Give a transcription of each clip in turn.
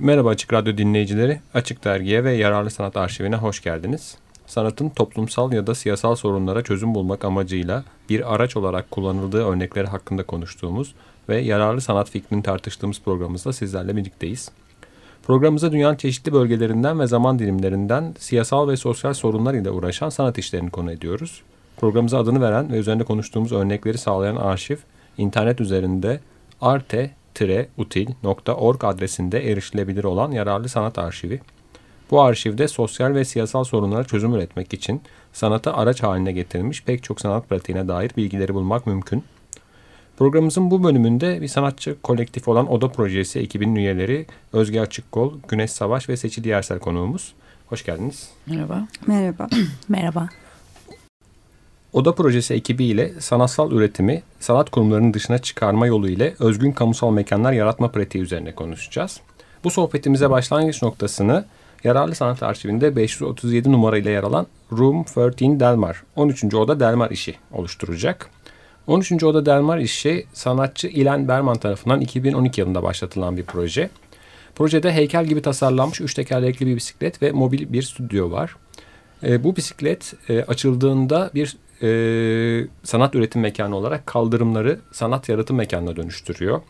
Merhaba Açık Radyo dinleyicileri. Açık Dergi'ye ve Yararlı Sanat Arşivine hoş geldiniz. Sanatın toplumsal ya da siyasal sorunlara çözüm bulmak amacıyla bir araç olarak kullanıldığı örnekleri hakkında konuştuğumuz ve yararlı sanat fikrini tartıştığımız programımızda sizlerle birlikteyiz. Programımıza dünyanın çeşitli bölgelerinden ve zaman dilimlerinden siyasal ve sosyal sorunlar ile uğraşan sanat işlerini konu ediyoruz. Programımıza adını veren ve üzerinde konuştuğumuz örnekleri sağlayan arşiv, internet üzerinde arte-util.org adresinde erişilebilir olan yararlı sanat arşivi. Bu arşivde sosyal ve siyasal sorunlara çözüm üretmek için sanatı araç haline getirilmiş pek çok sanat pratiğine dair bilgileri bulmak mümkün. Programımızın bu bölümünde bir sanatçı kolektif olan Oda Projesi ekibinin üyeleri Özge Açıkkol, Güneş Savaş ve Seçil Yersel konuğumuz. Hoş geldiniz. Merhaba. Merhaba. Merhaba. Oda Projesi ekibiyle sanatsal üretimi sanat kurumlarının dışına çıkarma yolu ile özgün kamusal mekanlar yaratma pratiği üzerine konuşacağız. Bu sohbetimize başlangıç noktasını Yararlı Sanat Arşivinde 537 numarayla yer alan Room 13 Delmar, 13. Oda Delmar işi oluşturacak. 13. Oda Delmar işi sanatçı Ilan Berman tarafından 2012 yılında başlatılan bir proje. Projede heykel gibi tasarlanmış üç tekerlekli bir bisiklet ve mobil bir stüdyo var. E, bu bisiklet e, açıldığında bir e, sanat üretim mekanı olarak kaldırımları sanat yaratım mekanına dönüştürüyor.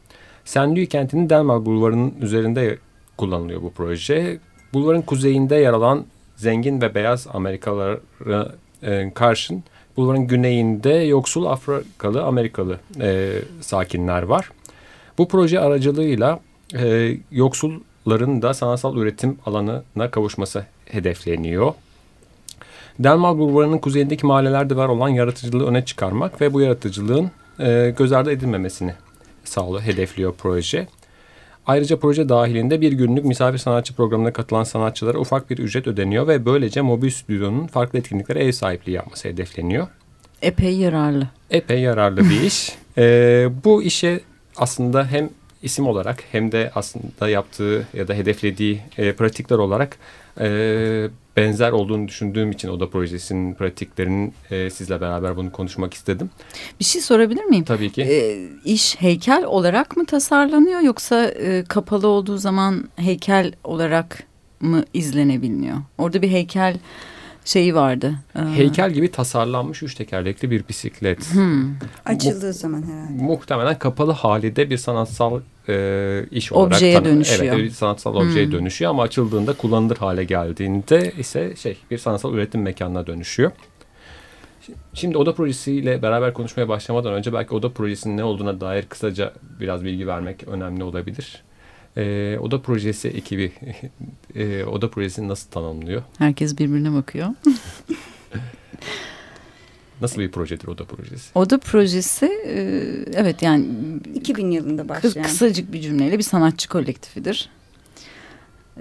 Saint kentinin Delmar Bulvarı'nın üzerinde kullanılıyor bu proje. Bulvarın kuzeyinde yer alan zengin ve beyaz Amerikalılara e, karşın bulvarın güneyinde yoksul Afrikalı Amerikalı e, sakinler var. Bu proje aracılığıyla e, yoksulların da sanatsal üretim alanına kavuşması hedefleniyor. Delmal Bulvarı'nın kuzeyindeki mahallelerde var olan yaratıcılığı öne çıkarmak ve bu yaratıcılığın e, göz ardı edilmemesini sağlıyor, hedefliyor proje. Ayrıca proje dahilinde bir günlük misafir sanatçı programına katılan sanatçılara ufak bir ücret ödeniyor ve böylece mobil stüdyonun farklı etkinliklere ev sahipliği yapması hedefleniyor. Epey yararlı. Epey yararlı bir iş. Ee, bu işe aslında hem isim olarak hem de aslında yaptığı ya da hedeflediği e, pratikler olarak e, benzer olduğunu düşündüğüm için Oda Projesi'nin pratiklerinin e, sizle beraber bunu konuşmak istedim. Bir şey sorabilir miyim? Tabii ki. E, iş heykel olarak mı tasarlanıyor yoksa e, kapalı olduğu zaman heykel olarak mı izlenebiliyor? Orada bir heykel şeyi vardı. Ee, Heykel gibi tasarlanmış üç tekerlekli bir bisiklet. Hmm. Açıldığı Mu zaman herhalde. Muhtemelen kapalı halinde bir sanatsal e, iş olarak. Objeye dönüşüyor. Evet bir sanatsal hmm. objeye dönüşüyor ama açıldığında kullanılır hale geldiğinde ise şey bir sanatsal üretim mekanına dönüşüyor. Şimdi Oda projesiyle beraber konuşmaya başlamadan önce belki Oda projesinin ne olduğuna dair kısaca biraz bilgi vermek önemli olabilir. E, Oda projesi ekibi, e, Oda projesi nasıl tanımlıyor? Herkes birbirine bakıyor. Nasıl bir projedir Oda projesi? Oda projesi e, evet yani 2000 yılında başlayan. Kısacık bir cümleyle bir sanatçı kolektifidir.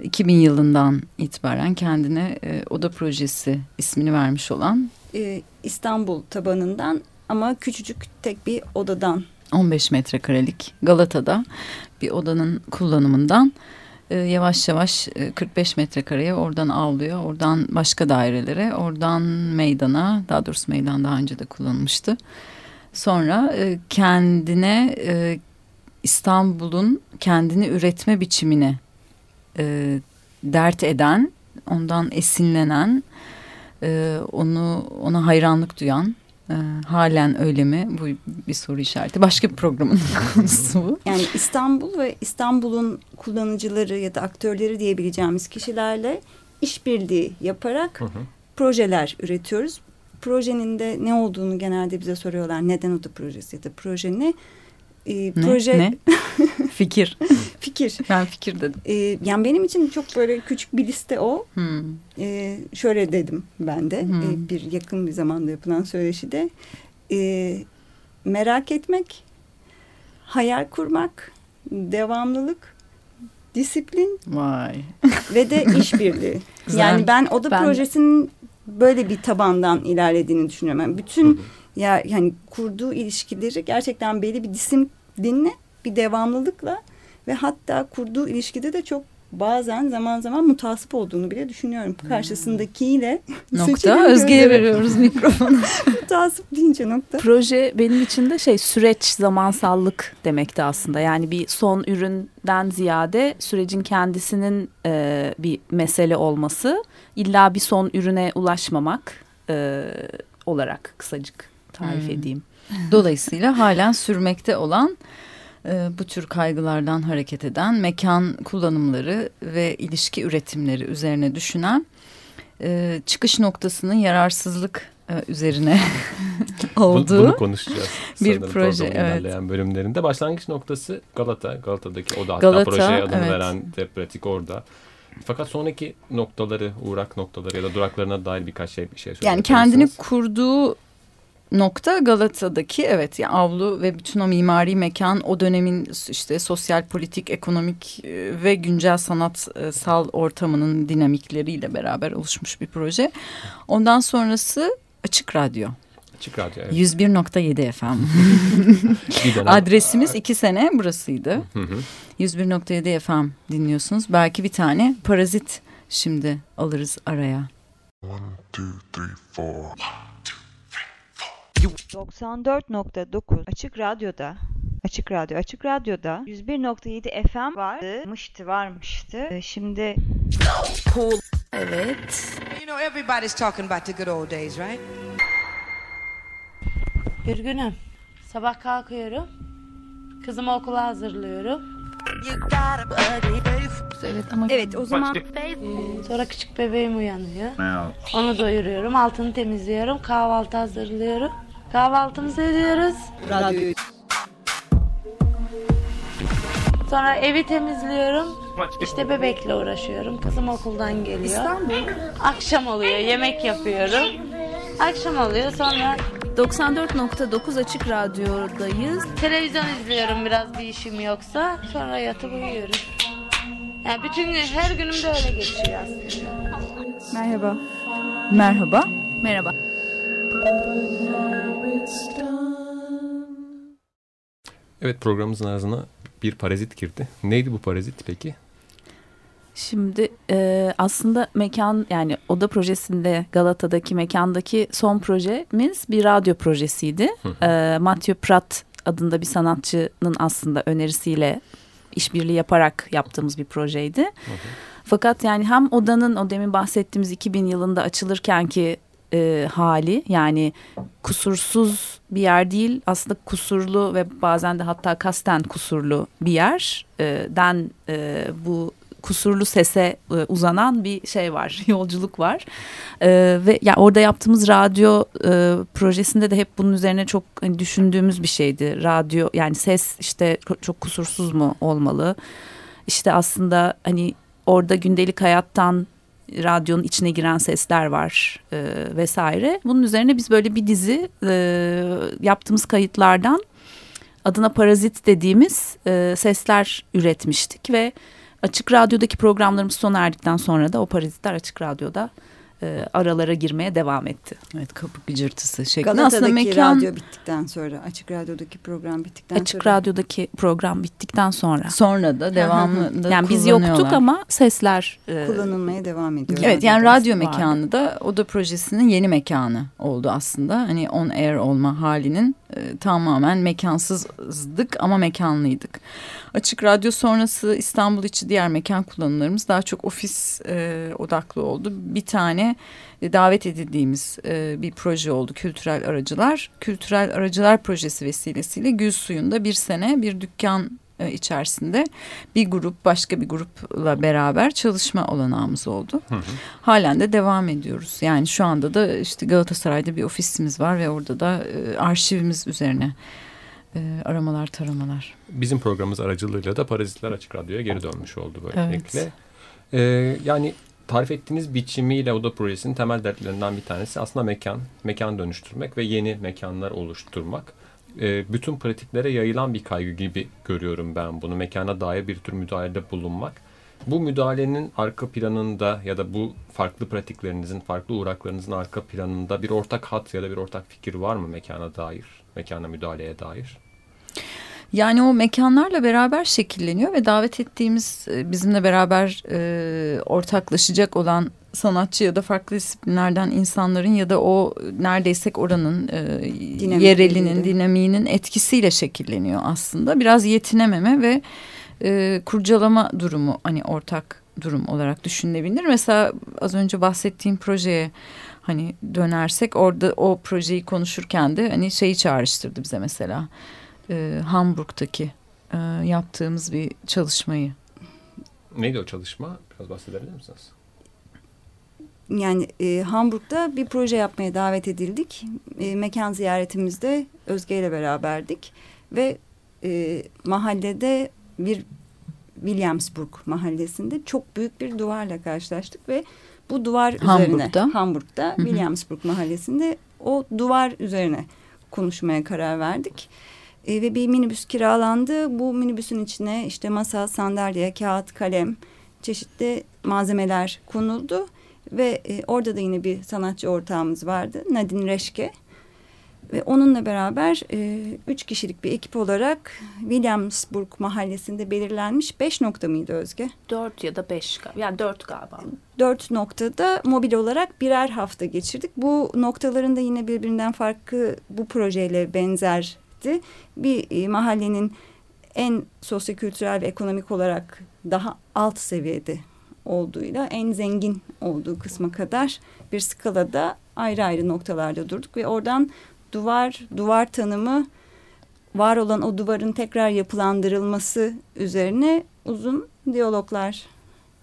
2000 yılından itibaren kendine e, Oda projesi ismini vermiş olan e, İstanbul tabanından ama küçücük tek bir odadan 15 metrekarelik Galata'da bir odanın kullanımından e, yavaş yavaş e, 45 metrekareye oradan avlıyor. Oradan başka dairelere, oradan meydana, daha doğrusu meydan daha önce de kullanılmıştı. Sonra e, kendine e, İstanbul'un kendini üretme biçimine e, dert eden, ondan esinlenen, e, onu ona hayranlık duyan ee, halen öyle mi? Bu bir soru işareti. Başka bir programın konusu bu. Yani İstanbul ve İstanbul'un kullanıcıları ya da aktörleri diyebileceğimiz kişilerle işbirliği yaparak hı hı. projeler üretiyoruz. Projenin de ne olduğunu genelde bize soruyorlar. Neden o da projesi ya da proje ne? proje ne? fikir. fikir. Ben fikir dedim. Ee, yani benim için çok böyle küçük bir liste o. Hmm. Ee, şöyle dedim ben de hmm. ee, bir yakın bir zamanda yapılan söyleşide. Ee, merak etmek, hayal kurmak, devamlılık, disiplin. Vay. Ve de işbirliği. yani ben oda ben... projesinin böyle bir tabandan ilerlediğini düşünüyorum. Yani bütün ya yani kurduğu ilişkileri gerçekten belli bir disiplinle bir devamlılıkla ve hatta kurduğu ilişkide de çok bazen zaman zaman mutasip olduğunu bile düşünüyorum. Karşısındakiyle Nokta Özge'ye veriyoruz mikrofonu. mutasip deyince nokta. Proje benim için de şey süreç zamansallık demekti aslında. Yani bir son üründen ziyade sürecin kendisinin e, bir mesele olması illa bir son ürüne ulaşmamak e, olarak kısacık tarif hmm. edeyim. Dolayısıyla halen sürmekte olan e, bu tür kaygılardan hareket eden mekan kullanımları ve ilişki üretimleri üzerine düşünen e, çıkış noktasının yararsızlık e, üzerine olduğu bunu, konuşacağız. bir proje evet. bölümlerinde başlangıç noktası Galata Galata'daki o da hatta Galata, projeye adını evet. veren de pratik orada. Fakat sonraki noktaları, uğrak noktaları ya da duraklarına dair birkaç şey bir şey Yani kendini kurduğu nokta Galata'daki evet yani avlu ve bütün o mimari mekan o dönemin işte sosyal politik ekonomik e, ve güncel sanatsal ortamının dinamikleriyle beraber oluşmuş bir proje. Ondan sonrası Açık Radyo. Açık Radyo evet. 101.7 FM. Adresimiz iki sene burasıydı. 101.7 FM dinliyorsunuz. Belki bir tane parazit şimdi alırız araya. One, two, three, four. 94.9 Açık Radyo'da Açık Radyo Açık Radyo'da 101.7 FM varmıştı varmıştı. Ee, şimdi Cool. Evet. You know everybody's talking about the good old days, right? Bir günüm sabah kalkıyorum. Kızımı okula hazırlıyorum. Evet ama Evet o zaman Sonra küçük bebeğim uyanıyor. Onu doyuruyorum, altını temizliyorum, kahvaltı hazırlıyorum. Kahvaltımızı ediyoruz. Radyo. Sonra evi temizliyorum. İşte bebekle uğraşıyorum. Kızım okuldan geliyor. İstanbul. Akşam oluyor, yemek yapıyorum. Akşam oluyor sonra 94.9 Açık Radyo'dayız. televizyon izliyorum biraz bir işim yoksa. Sonra yatıp uyuyorum. Yani bütün gün, her günüm de öyle geçiyor aslında. Merhaba. Merhaba. Merhaba. Evet programımızın arasına bir parazit girdi. Neydi bu parazit peki? Şimdi e, aslında mekan yani oda projesinde Galata'daki mekandaki son projemiz bir radyo projesiydi. e, Mathieu Prat adında bir sanatçının aslında önerisiyle işbirliği yaparak yaptığımız bir projeydi. Hı hı. Fakat yani hem odanın o demin bahsettiğimiz 2000 yılında açılırken ki e, hali yani kusursuz bir yer değil aslında kusurlu ve bazen de hatta kasten kusurlu bir yerden e, bu kusurlu sese e, uzanan bir şey var, yolculuk var. E, ve ya yani orada yaptığımız radyo e, projesinde de hep bunun üzerine çok hani, düşündüğümüz bir şeydi. Radyo yani ses işte çok kusursuz mu olmalı? İşte aslında hani orada gündelik hayattan radyonun içine giren sesler var e, vesaire. Bunun üzerine biz böyle bir dizi e, yaptığımız kayıtlardan adına parazit dediğimiz e, sesler üretmiştik ve Açık Radyo'daki programlarımız sona erdikten sonra da o parazitler Açık Radyo'da e, aralara girmeye devam etti. Evet kapı gıcırtısı şeklinde. Galata'daki aslında mekan... radyo bittikten sonra, Açık Radyo'daki program bittikten Açık sonra. Açık Radyo'daki program bittikten sonra. Sonra da devamlı da Yani biz yoktuk ama sesler e... kullanılmaya devam ediyor. Evet yani radyo mekanı da Oda projesinin yeni mekanı oldu aslında. Hani on air olma halinin e, tamamen mekansızdık ama mekanlıydık. Açık Radyo sonrası İstanbul içi diğer mekan kullanımlarımız daha çok ofis e, odaklı oldu. Bir tane e, davet edildiğimiz e, bir proje oldu Kültürel Aracılar. Kültürel Aracılar projesi vesilesiyle Gül Suyu'nda bir sene bir dükkan e, içerisinde bir grup başka bir grupla beraber çalışma olanağımız oldu. Hı hı. Halen de devam ediyoruz. Yani şu anda da işte Galatasaray'da bir ofisimiz var ve orada da e, arşivimiz üzerine e, aramalar taramalar. Bizim programımız aracılığıyla da Parazitler Açık Radyo'ya geri dönmüş oldu böylelikle. Evet. Ee, yani tarif ettiğiniz biçimiyle Oda Projesi'nin temel dertlerinden bir tanesi aslında mekan, mekan dönüştürmek ve yeni mekanlar oluşturmak. Ee, bütün pratiklere yayılan bir kaygı gibi görüyorum ben bunu. Mekana dair bir tür müdahalede bulunmak. Bu müdahalenin arka planında ya da bu farklı pratiklerinizin, farklı uğraklarınızın arka planında bir ortak hat ya da bir ortak fikir var mı mekana dair, mekana müdahaleye dair? Yani o mekanlarla beraber şekilleniyor ve davet ettiğimiz e, bizimle beraber e, ortaklaşacak olan sanatçı ya da farklı disiplinlerden insanların ya da o neredeysek oranın e, yerelinin, dinamiğinin etkisiyle şekilleniyor aslında. Biraz yetinememe ve e, kurcalama durumu hani ortak durum olarak düşünülebilir. Mesela az önce bahsettiğim projeye hani dönersek orada o projeyi konuşurken de hani şeyi çağrıştırdı bize mesela e, Hamburg'daki e, yaptığımız bir çalışmayı. Neydi o çalışma? Biraz bahsedebilir misiniz? Yani e, Hamburg'da bir proje yapmaya davet edildik. E, mekan ziyaretimizde Özge ile beraberdik. Ve e, mahallede bir Williamsburg mahallesinde çok büyük bir duvarla karşılaştık ve bu duvar Hamburg'da. üzerine Hamburg'da Hı -hı. Williamsburg mahallesinde o duvar üzerine konuşmaya karar verdik. E, ve bir minibüs kiralandı. Bu minibüsün içine işte masa, sandalye, kağıt, kalem, çeşitli malzemeler konuldu. Ve e, orada da yine bir sanatçı ortağımız vardı. Nadine Reşke. Ve onunla beraber e, üç kişilik bir ekip olarak Williamsburg mahallesinde belirlenmiş beş nokta mıydı Özge? Dört ya da beş yani dört galiba. Dört noktada mobil olarak birer hafta geçirdik. Bu noktaların da yine birbirinden farklı bu projeyle benzerdi. Bir e, mahallenin en sosyokültürel ve ekonomik olarak daha alt seviyede olduğuyla en zengin olduğu kısma kadar bir skalada ayrı ayrı noktalarda durduk ve oradan duvar, duvar tanımı, var olan o duvarın tekrar yapılandırılması üzerine uzun diyaloglar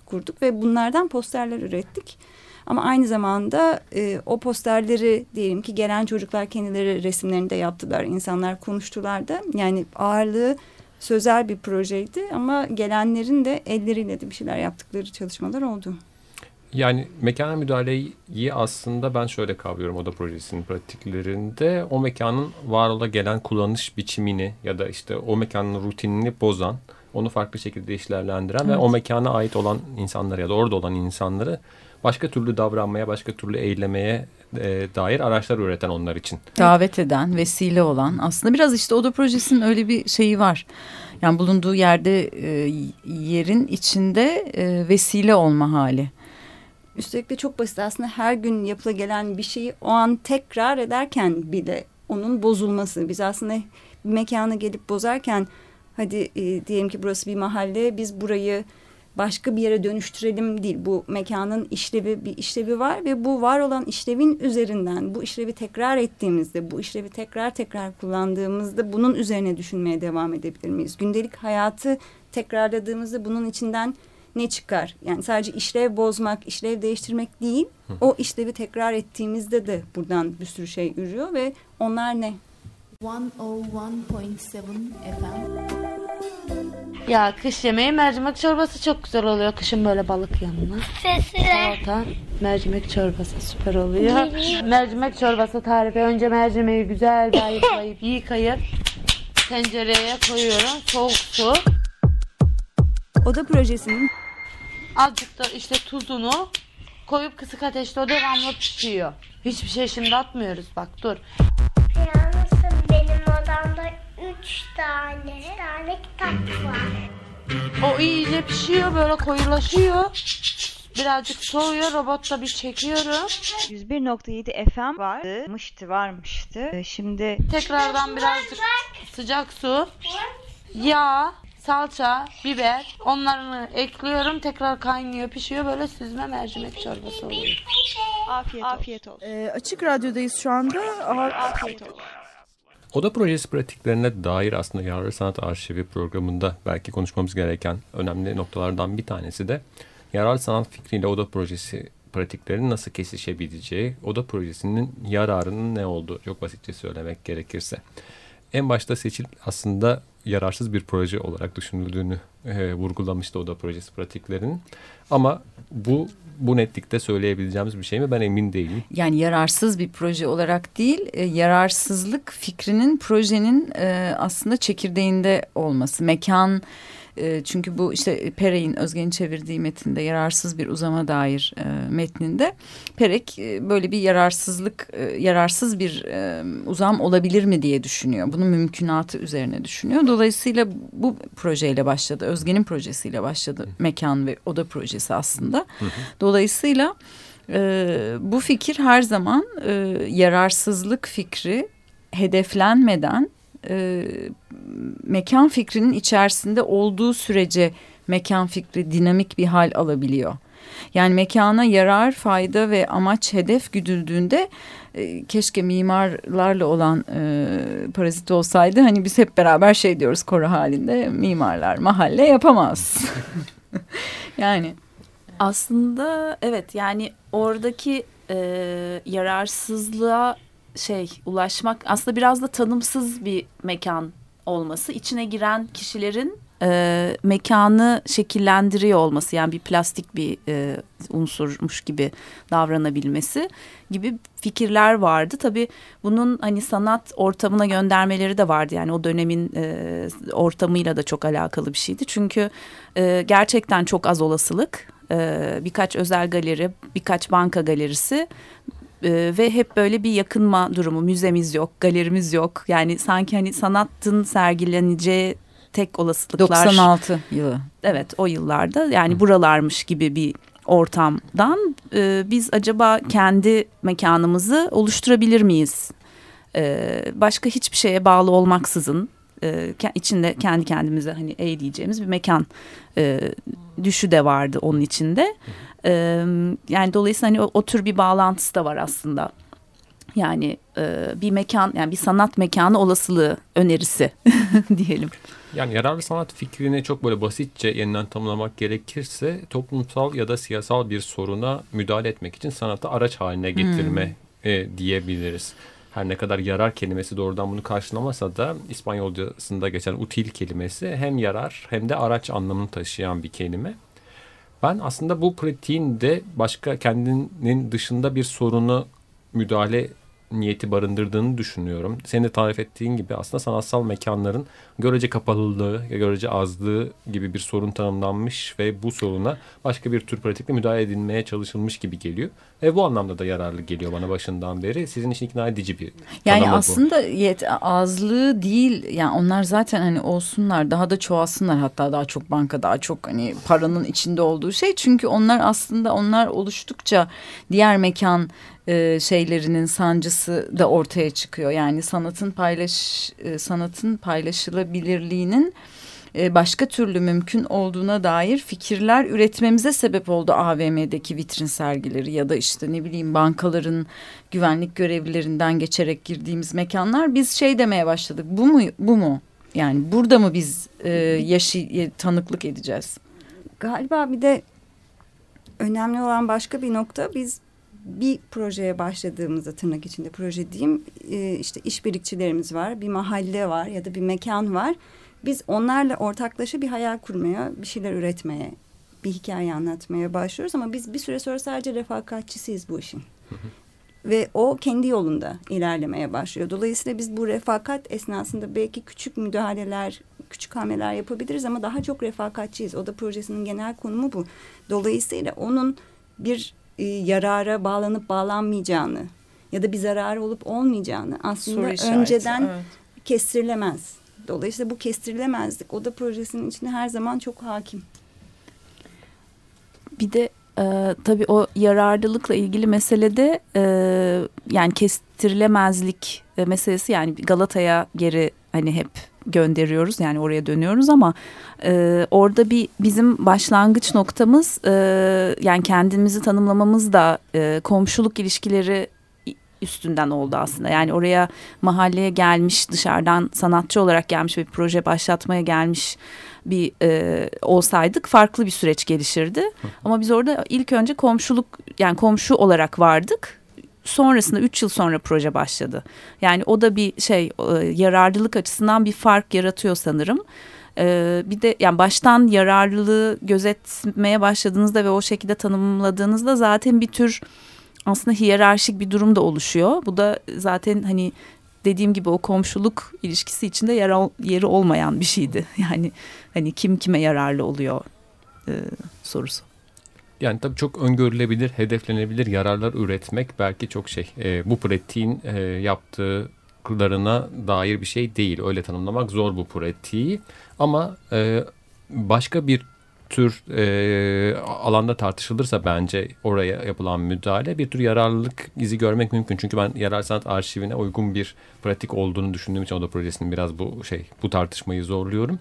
kurduk ve bunlardan posterler ürettik. Ama aynı zamanda e, o posterleri diyelim ki gelen çocuklar kendileri resimlerini de yaptılar. insanlar konuştular da. Yani ağırlığı sözel bir projeydi ama gelenlerin de elleriyle de bir şeyler yaptıkları çalışmalar oldu. Yani mekana müdahaleyi aslında ben şöyle kavruyorum oda projesinin pratiklerinde. O mekanın var ola gelen kullanış biçimini ya da işte o mekanın rutinini bozan, onu farklı şekilde işlevlendiren evet. ve o mekana ait olan insanları ya da orada olan insanları başka türlü davranmaya, başka türlü eylemeye e, dair araçlar üreten onlar için. Davet eden, vesile olan aslında biraz işte oda projesinin öyle bir şeyi var. Yani bulunduğu yerde e, yerin içinde e, vesile olma hali. Üstelik de çok basit aslında her gün yapıla gelen bir şeyi o an tekrar ederken bile onun bozulması. Biz aslında bir mekana gelip bozarken hadi e, diyelim ki burası bir mahalle biz burayı başka bir yere dönüştürelim değil. Bu mekanın işlevi bir işlevi var ve bu var olan işlevin üzerinden bu işlevi tekrar ettiğimizde, bu işlevi tekrar tekrar kullandığımızda bunun üzerine düşünmeye devam edebilir miyiz? Gündelik hayatı tekrarladığımızda bunun içinden ne çıkar? Yani sadece işlev bozmak, işlev değiştirmek değil, o işlevi tekrar ettiğimizde de buradan bir sürü şey ürüyor ve onlar ne? 101.7 FM ya kış yemeği mercimek çorbası çok güzel oluyor. Kışın böyle balık yanına. Salata, mercimek çorbası süper oluyor. mercimek çorbası tarifi. Önce mercimeği güzel ayıklayıp yıkayıp tencereye koyuyorum. Soğuk su. Oda projesinin azıcık da işte tuzunu koyup kısık ateşte o devamlı pişiyor. Hiçbir şey şimdi atmıyoruz bak dur. Üç tane, kitap var. O iyice pişiyor böyle koyulaşıyor. Birazcık soğuyor robotta bir çekiyorum. 101.7 FM varmıştı varmıştı. Ee, şimdi tekrardan birazcık sıcak su, yağ, salça, biber onlarını ekliyorum. Tekrar kaynıyor, pişiyor. Böyle süzme mercimek çorbası oluyor. Afiyet, Afiyet olsun. Ee, açık Radyo'dayız şu anda. Afiyet olsun. Oda projesi pratiklerine dair aslında Yararlı Sanat Arşivi programında belki konuşmamız gereken önemli noktalardan bir tanesi de yararlı sanat fikriyle oda projesi pratiklerinin nasıl kesişebileceği, oda projesinin yararının ne olduğu çok basitçe söylemek gerekirse. En başta seçil aslında yararsız bir proje olarak düşünüldüğünü e, vurgulamıştı oda projesi pratiklerinin. Ama bu bu netlikte söyleyebileceğimiz bir şey mi ben emin değilim. Yani yararsız bir proje olarak değil, e, yararsızlık fikrinin projenin e, aslında çekirdeğinde olması. Mekan E, çünkü bu işte Perek'in Özge'nin çevirdiği metinde yararsız bir uzama dair e, metninde Perek e, böyle bir yararsızlık e, yararsız bir e, uzam olabilir mi diye düşünüyor. Bunun mümkünatı üzerine düşünüyor. Dolayısıyla bu projeyle başladı. Özge'nin projesiyle başladı. Mekan ve oda projesi aslında. Dolayısıyla e, bu fikir her zaman e, yararsızlık fikri hedeflenmeden e, mekan fikrinin içerisinde olduğu sürece mekan fikri dinamik bir hal alabiliyor. Yani mekana yarar, fayda ve amaç hedef güdüldüğünde e, keşke mimarlarla olan e, parazit olsaydı. Hani biz hep beraber şey diyoruz koro halinde mimarlar mahalle yapamaz. yani aslında evet yani oradaki e, yararsızlığa şey ulaşmak aslında biraz da tanımsız bir mekan olması içine giren kişilerin e, mekanı şekillendiriyor olması yani bir plastik bir e, unsurmuş gibi davranabilmesi gibi fikirler vardı. Tabii bunun hani sanat ortamına göndermeleri de vardı yani o dönemin e, ortamıyla da çok alakalı bir şeydi. Çünkü e, gerçekten çok az olasılık e, birkaç özel galeri birkaç banka galerisi ee, ve hep böyle bir yakınma durumu. Müzemiz yok galerimiz yok. Yani sanki hani sanatın sergileneceği tek olasılıklar 96 yılı. Evet o yıllarda. Yani buralarmış gibi bir ortamdan e, biz acaba kendi mekanımızı oluşturabilir miyiz? E, başka hiçbir şeye bağlı olmaksızın e, içinde kendi kendimize hani eğleyeceğimiz bir mekan e, düşü de vardı onun içinde. E, yani dolayısıyla hani o, o tür bir bağlantısı da var aslında. Yani e, bir mekan yani bir sanat mekanı olasılığı önerisi diyelim. Yani yararlı sanat fikrini çok böyle basitçe yeniden tanımlamak gerekirse toplumsal ya da siyasal bir soruna müdahale etmek için sanatı araç haline getirme hmm. e, diyebiliriz her ne kadar yarar kelimesi doğrudan bunu karşılamasa da İspanyolcasında geçen util kelimesi hem yarar hem de araç anlamını taşıyan bir kelime. Ben aslında bu pratiğin de başka kendinin dışında bir sorunu müdahale niyeti barındırdığını düşünüyorum. Senin de tarif ettiğin gibi aslında sanatsal mekanların görece kapalılığı, görece azlığı gibi bir sorun tanımlanmış ve bu soruna başka bir tür pratikle müdahale edilmeye çalışılmış gibi geliyor. Ve bu anlamda da yararlı geliyor bana başından beri. Sizin için ikna edici bir Yani aslında bu. yet azlığı değil yani onlar zaten hani olsunlar daha da çoğalsınlar hatta daha çok banka daha çok hani paranın içinde olduğu şey. Çünkü onlar aslında onlar oluştukça diğer mekan e, şeylerinin sancısı da ortaya çıkıyor. Yani sanatın paylaş e, sanatın paylaşılabilirliğinin e, başka türlü mümkün olduğuna dair fikirler üretmemize sebep oldu AVM'deki vitrin sergileri ya da işte ne bileyim bankaların güvenlik görevlilerinden geçerek girdiğimiz mekanlar biz şey demeye başladık bu mu bu mu yani burada mı biz e, yaşı tanıklık edeceğiz? Galiba bir de önemli olan başka bir nokta biz bir projeye başladığımızda tırnak içinde proje diyeyim e, işte işbirlikçilerimiz var bir mahalle var ya da bir mekan var biz onlarla ortaklaşa bir hayal kurmaya bir şeyler üretmeye bir hikaye anlatmaya başlıyoruz ama biz bir süre sonra sadece refakatçisiyiz bu işin. Ve o kendi yolunda ilerlemeye başlıyor. Dolayısıyla biz bu refakat esnasında belki küçük müdahaleler, küçük hamleler yapabiliriz ama daha çok refakatçiyiz. O da projesinin genel konumu bu. Dolayısıyla onun bir e, yarara bağlanıp bağlanmayacağını ya da bir zararı olup olmayacağını aslında önceden evet. kestirilemez. Dolayısıyla bu kestirilemezlik o da projesinin içine her zaman çok hakim. Bir de e, tabii o yararlılıkla ilgili meselede e, yani kestirilemezlik meselesi yani Galata'ya geri hani hep gönderiyoruz yani oraya dönüyoruz ama e, orada bir bizim başlangıç noktamız e, yani kendimizi tanımlamamız da e, komşuluk ilişkileri üstünden oldu aslında. Yani oraya mahalleye gelmiş dışarıdan sanatçı olarak gelmiş bir proje başlatmaya gelmiş bir e, olsaydık farklı bir süreç gelişirdi. Ama biz orada ilk önce komşuluk yani komşu olarak vardık sonrasında üç yıl sonra proje başladı. Yani o da bir şey e, yararlılık açısından bir fark yaratıyor sanırım. Ee, bir de yani baştan yararlılığı gözetmeye başladığınızda ve o şekilde tanımladığınızda zaten bir tür aslında hiyerarşik bir durum da oluşuyor. Bu da zaten hani dediğim gibi o komşuluk ilişkisi içinde yer, yeri olmayan bir şeydi. Yani hani kim kime yararlı oluyor e, sorusu. Yani tabii çok öngörülebilir, hedeflenebilir yararlar üretmek belki çok şey. E, bu pratiğin e, yaptıklarına dair bir şey değil. Öyle tanımlamak zor bu pratiği. Ama e, başka bir tür e, alanda tartışılırsa bence oraya yapılan müdahale bir tür yararlılık izi görmek mümkün. Çünkü ben yarar sanat arşivine uygun bir pratik olduğunu düşündüğüm için o da projesinin biraz bu şey bu tartışmayı zorluyorum.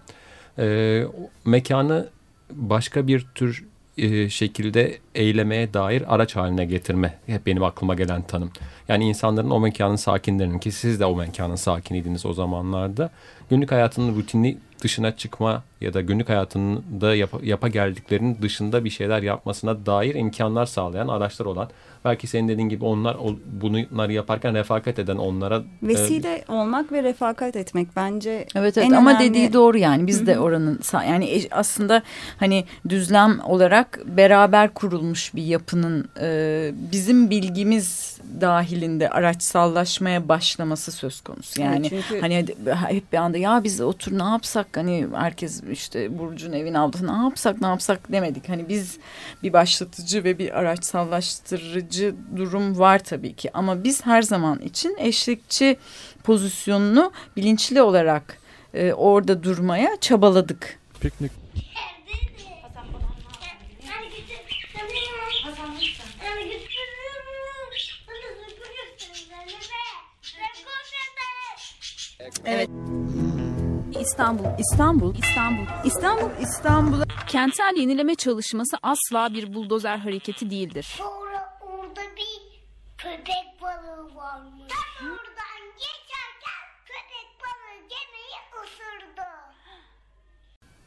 E, mekanı başka bir tür e, şekilde eylemeye dair araç haline getirme hep benim aklıma gelen tanım. Yani insanların o mekanın sakinlerinin ki siz de o mekanın sakiniydiniz o zamanlarda günlük hayatının rutini dışına çıkma ya da günlük hayatında yap, yapa geldiklerinin dışında bir şeyler yapmasına dair imkanlar sağlayan araçlar olan belki senin dediğin gibi onlar bunları yaparken refakat eden onlara e, vesile e, olmak ve refakat etmek bence evet, evet. En ama önemli... dediği doğru yani. Biz Hı -hı. de oranın yani aslında hani düzlem olarak beraber kurulmuş bir yapının e, bizim bilgimiz dahilinde araçsallaşmaya başlaması söz konusu. Yani evet, çünkü... hani hep bir anda ya biz otur ne yapsak? Hani herkes işte Burcu'nun evin aldı ne yapsak ne yapsak demedik hani biz bir başlatıcı ve bir araçsallaştırıcı durum var tabii ki ama biz her zaman için eşlikçi pozisyonunu bilinçli olarak e, orada durmaya çabaladık. Piknik. Evet. İstanbul, İstanbul, İstanbul, İstanbul, İstanbul. Kentsel yenileme çalışması asla bir buldozer hareketi değildir. Sonra orada bir köpek balığı varmış. Tam oradan geçerken köpek balığı gemiyi ısırdı.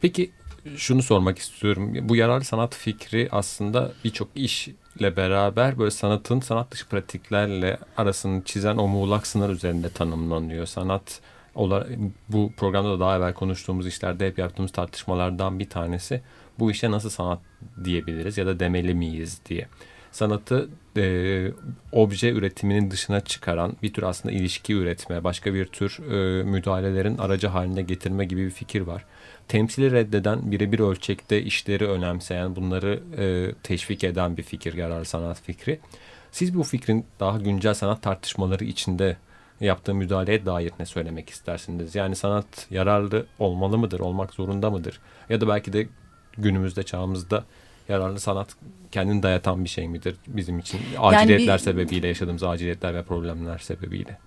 Peki şunu sormak istiyorum. Bu yararlı sanat fikri aslında birçok işle beraber böyle sanatın sanat dışı pratiklerle arasını çizen o muğlak sınır üzerinde tanımlanıyor. Sanat bu programda da daha evvel konuştuğumuz işlerde hep yaptığımız tartışmalardan bir tanesi bu işe nasıl sanat diyebiliriz ya da demeli miyiz diye. Sanatı e, obje üretiminin dışına çıkaran bir tür aslında ilişki üretme, başka bir tür e, müdahalelerin aracı haline getirme gibi bir fikir var. Temsili reddeden, birebir ölçekte işleri önemseyen, bunları e, teşvik eden bir fikir, yararlı sanat fikri. Siz bu fikrin daha güncel sanat tartışmaları içinde yaptığı müdahaleye dair ne söylemek istersiniz? Yani sanat yararlı olmalı mıdır, olmak zorunda mıdır? Ya da belki de günümüzde, çağımızda yararlı sanat kendini dayatan bir şey midir bizim için? Aciliyetler yani bir, sebebiyle, yaşadığımız aciliyetler ve problemler sebebiyle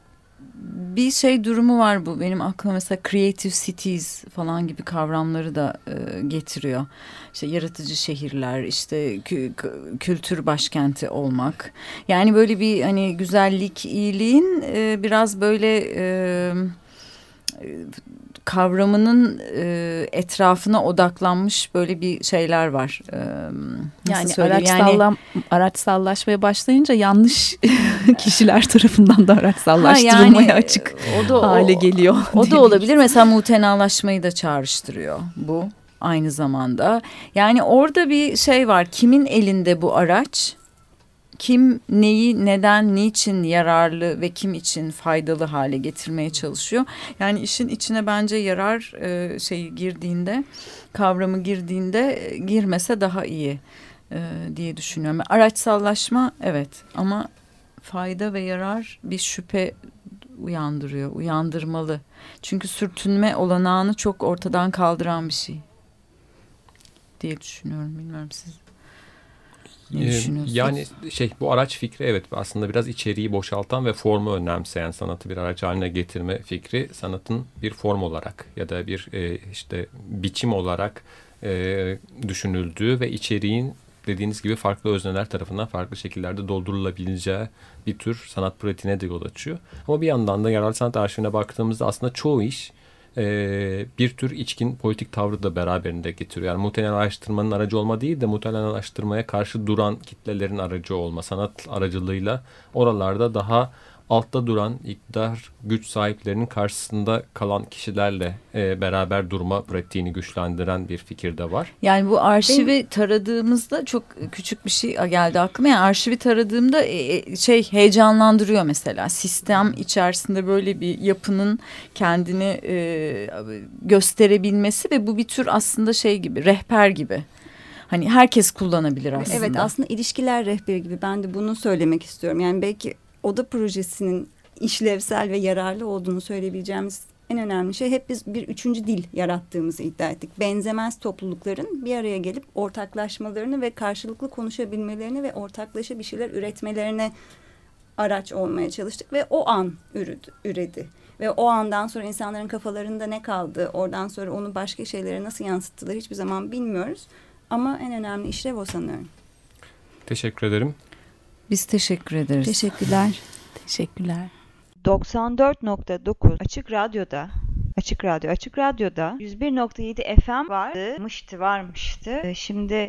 bir şey durumu var bu. Benim aklıma mesela creative cities falan gibi kavramları da e, getiriyor. İşte yaratıcı şehirler, işte kü kültür başkenti olmak. Yani böyle bir hani güzellik, iyiliğin e, biraz böyle e, kavramının e, etrafına odaklanmış böyle bir şeyler var. E, yani araç, yani, sallam, araç sallaşmaya başlayınca yanlış kişiler tarafından da araç sallaştırılmaya yani, açık o da, hale o, geliyor. O da olabilir. Mesela mutenalaşmayı da çağrıştırıyor bu aynı zamanda. Yani orada bir şey var. Kimin elinde bu araç? Kim neyi neden niçin yararlı ve kim için faydalı hale getirmeye çalışıyor. Yani işin içine bence yarar e, şey girdiğinde kavramı girdiğinde e, girmese daha iyi e, diye düşünüyorum. Araçsallaşma evet ama fayda ve yarar bir şüphe uyandırıyor, uyandırmalı. Çünkü sürtünme olanağını çok ortadan kaldıran bir şey diye düşünüyorum. Bilmiyorum siz. Ne ee, Yani şey bu araç fikri evet aslında biraz içeriği boşaltan ve formu önemseyen sanatı bir araç haline getirme fikri sanatın bir form olarak ya da bir e, işte biçim olarak e, düşünüldüğü ve içeriğin dediğiniz gibi farklı özneler tarafından farklı şekillerde doldurulabileceği bir tür sanat pratiğine de yol açıyor. Ama bir yandan da yerel sanat arşivine baktığımızda aslında çoğu iş e, bir tür içkin politik tavrı da beraberinde getiriyor. Yani muhtemelen araştırmanın aracı olma değil de muhtemelen araştırmaya karşı duran kitlelerin aracı olma, sanat aracılığıyla oralarda daha altta duran iktidar güç sahiplerinin karşısında kalan kişilerle e, beraber durma pratiğini güçlendiren bir fikir de var. Yani bu arşivi taradığımızda çok küçük bir şey geldi aklıma. Yani arşivi taradığımda e, e, şey heyecanlandırıyor mesela. Sistem içerisinde böyle bir yapının kendini e, gösterebilmesi ve bu bir tür aslında şey gibi rehber gibi. Hani herkes kullanabilir aslında. Evet aslında ilişkiler rehberi gibi ben de bunu söylemek istiyorum. Yani belki oda projesinin işlevsel ve yararlı olduğunu söyleyebileceğimiz en önemli şey hep biz bir üçüncü dil yarattığımızı iddia ettik. Benzemez toplulukların bir araya gelip ortaklaşmalarını ve karşılıklı konuşabilmelerini ve ortaklaşa bir şeyler üretmelerine araç olmaya çalıştık ve o an ürüdü, üredi. Ve o andan sonra insanların kafalarında ne kaldı, oradan sonra onu başka şeylere nasıl yansıttılar hiçbir zaman bilmiyoruz. Ama en önemli işlev o sanıyorum. Teşekkür ederim. Biz teşekkür ederiz. Teşekkürler. Teşekkürler. 94.9 Açık Radyo'da Açık Radyo Açık Radyo'da 101.7 FM varmıştı varmıştı. Şimdi